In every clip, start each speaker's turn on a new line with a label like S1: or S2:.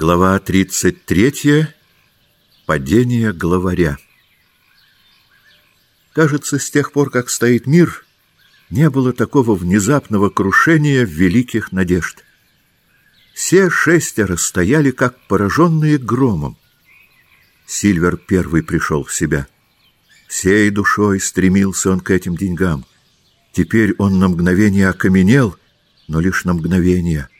S1: Глава 33. Падение главаря. Кажется, с тех пор, как стоит мир, не было такого внезапного крушения великих надежд. Все шестеро стояли, как пораженные громом. Сильвер первый пришел в себя. Всей душой стремился он к этим деньгам. Теперь он на мгновение окаменел, но лишь на мгновение —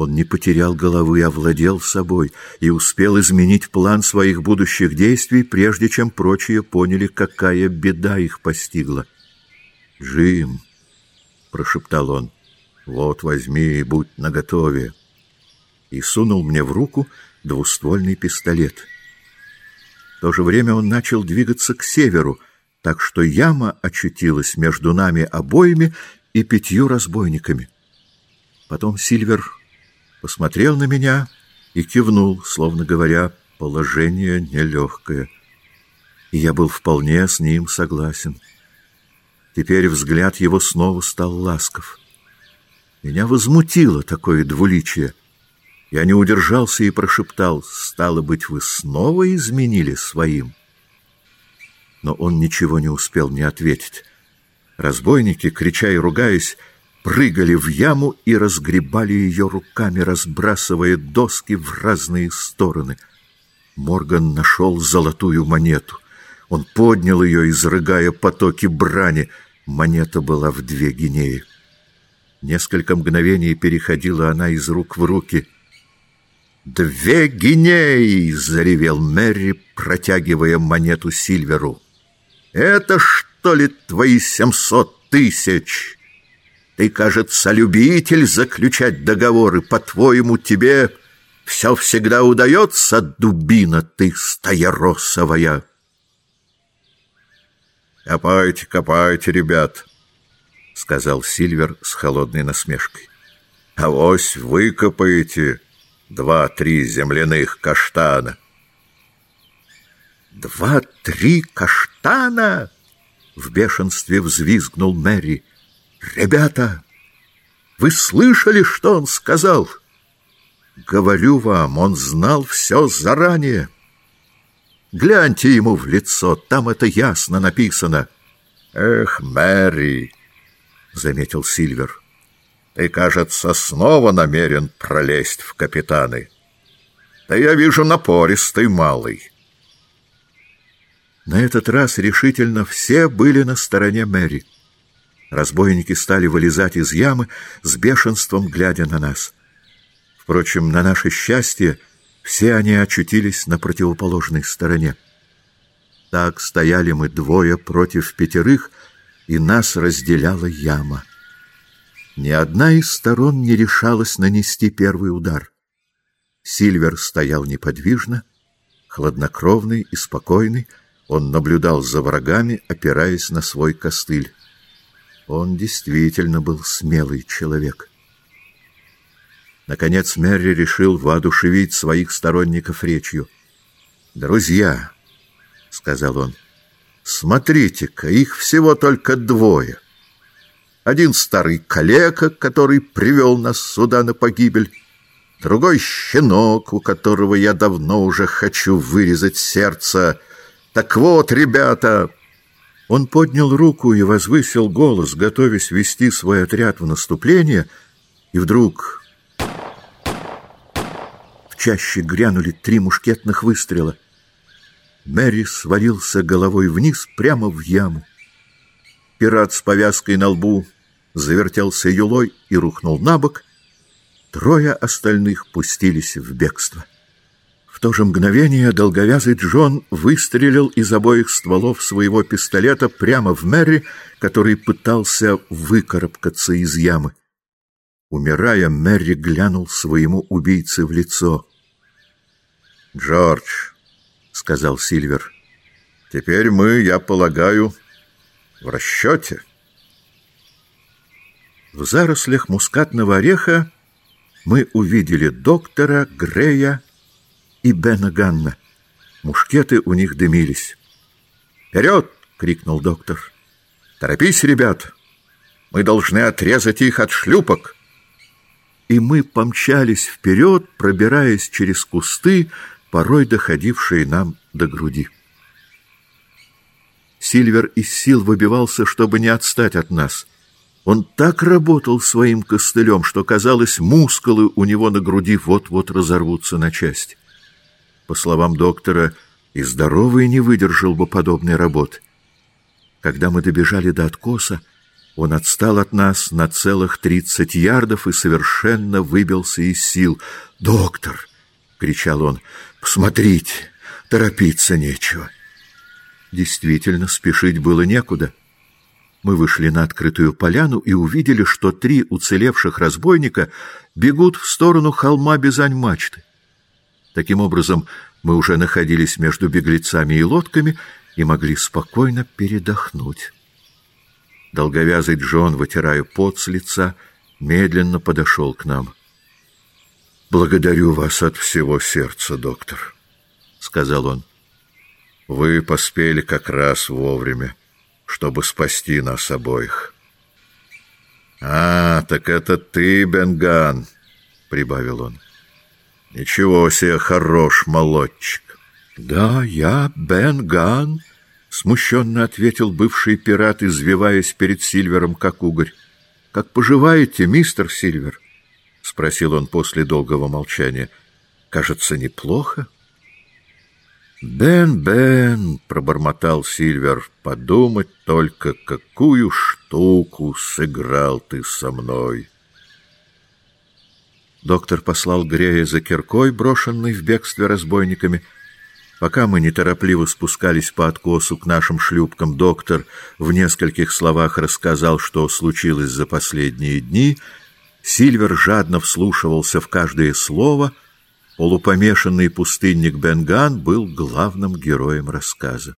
S1: он не потерял головы, а владел собой и успел изменить план своих будущих действий, прежде чем прочие поняли, какая беда их постигла. «Джим», — прошептал он, — «вот возьми и будь наготове». И сунул мне в руку двуствольный пистолет. В то же время он начал двигаться к северу, так что яма очутилась между нами обоими и пятью разбойниками. Потом Сильвер посмотрел на меня и кивнул, словно говоря, положение нелегкое. И я был вполне с ним согласен. Теперь взгляд его снова стал ласков. Меня возмутило такое двуличие. Я не удержался и прошептал, «Стало быть, вы снова изменили своим?» Но он ничего не успел мне ответить. Разбойники, крича и ругаясь, прыгали в яму и разгребали ее руками, разбрасывая доски в разные стороны. Морган нашел золотую монету. Он поднял ее, изрыгая потоки брани. Монета была в две гинеи. Несколько мгновений переходила она из рук в руки. «Две гинеи!» — заревел Мэри, протягивая монету Сильверу. «Это что ли твои семьсот тысяч?» Ты, кажется, любитель заключать договоры. По-твоему, тебе все всегда удается, дубина ты стояросовая. Копайте, копайте, ребят, — сказал Сильвер с холодной насмешкой. Авось выкопаете два-три земляных каштана. «Два-три каштана!» — в бешенстве взвизгнул Мэри. «Ребята, вы слышали, что он сказал?» «Говорю вам, он знал все заранее. Гляньте ему в лицо, там это ясно написано». «Эх, Мэри!» — заметил Сильвер. «Ты, кажется, снова намерен пролезть в капитаны. Да я вижу напористый малый». На этот раз решительно все были на стороне Мэри. Разбойники стали вылезать из ямы с бешенством, глядя на нас. Впрочем, на наше счастье, все они очутились на противоположной стороне. Так стояли мы двое против пятерых, и нас разделяла яма. Ни одна из сторон не решалась нанести первый удар. Сильвер стоял неподвижно, хладнокровный и спокойный, он наблюдал за врагами, опираясь на свой костыль. Он действительно был смелый человек. Наконец Мерри решил воодушевить своих сторонников речью. «Друзья», — сказал он, — «смотрите-ка, их всего только двое. Один старый калека, который привел нас сюда на погибель, другой щенок, у которого я давно уже хочу вырезать сердце. Так вот, ребята, он поднял руку и возвысил голос, готовясь вести свой отряд в наступление, и вдруг в чаще грянули три мушкетных выстрела. Мэри свалился головой вниз прямо в яму. Пират с повязкой на лбу завертелся юлой и рухнул на бок. Трое остальных пустились в бегство. В то же мгновение долговязый Джон выстрелил из обоих стволов своего пистолета прямо в Мэри, который пытался выкарабкаться из ямы. Умирая, Мэри глянул своему убийце в лицо. «Джордж», — сказал Сильвер, — «теперь мы, я полагаю, в расчете». В зарослях мускатного ореха мы увидели доктора Грея и Бена Ганна. Мушкеты у них дымились. «Вперед!» — крикнул доктор. «Торопись, ребят! Мы должны отрезать их от шлюпок!» и мы помчались вперед, пробираясь через кусты, порой доходившие нам до груди. Сильвер из сил выбивался, чтобы не отстать от нас. Он так работал своим костылем, что, казалось, мускулы у него на груди вот-вот разорвутся на части. По словам доктора, и здоровый не выдержал бы подобной работы. Когда мы добежали до откоса, он отстал от нас на целых тридцать ярдов и совершенно выбился из сил. «Доктор!» — кричал он. «Посмотрите, торопиться нечего». Действительно, спешить было некуда. Мы вышли на открытую поляну и увидели, что три уцелевших разбойника бегут в сторону холма Бизань-мачты. Таким образом, мы уже находились между беглецами и лодками и могли спокойно передохнуть. Долговязый Джон, вытирая пот с лица, медленно подошел к нам. «Благодарю вас от всего сердца, доктор», — сказал он. «Вы поспели как раз вовремя, чтобы спасти нас обоих». «А, так это ты, Бенган», — прибавил он. «Ничего себе, хорош молодчик!» «Да, я Бенган», — смущенно ответил бывший пират, извиваясь перед Сильвером, как угорь. — Как поживаете, мистер Сильвер? — спросил он после долгого молчания. — Кажется, неплохо. «Бен, Бен!» — пробормотал Сильвер. «Подумать только, какую штуку сыграл ты со мной!» Доктор послал Грея за киркой, брошенной в бегстве разбойниками, — Пока мы неторопливо спускались по откосу к нашим шлюпкам, доктор в нескольких словах рассказал, что случилось за последние дни. Сильвер жадно вслушивался в каждое слово. Полупомешанный пустынник Бенган был главным героем рассказа.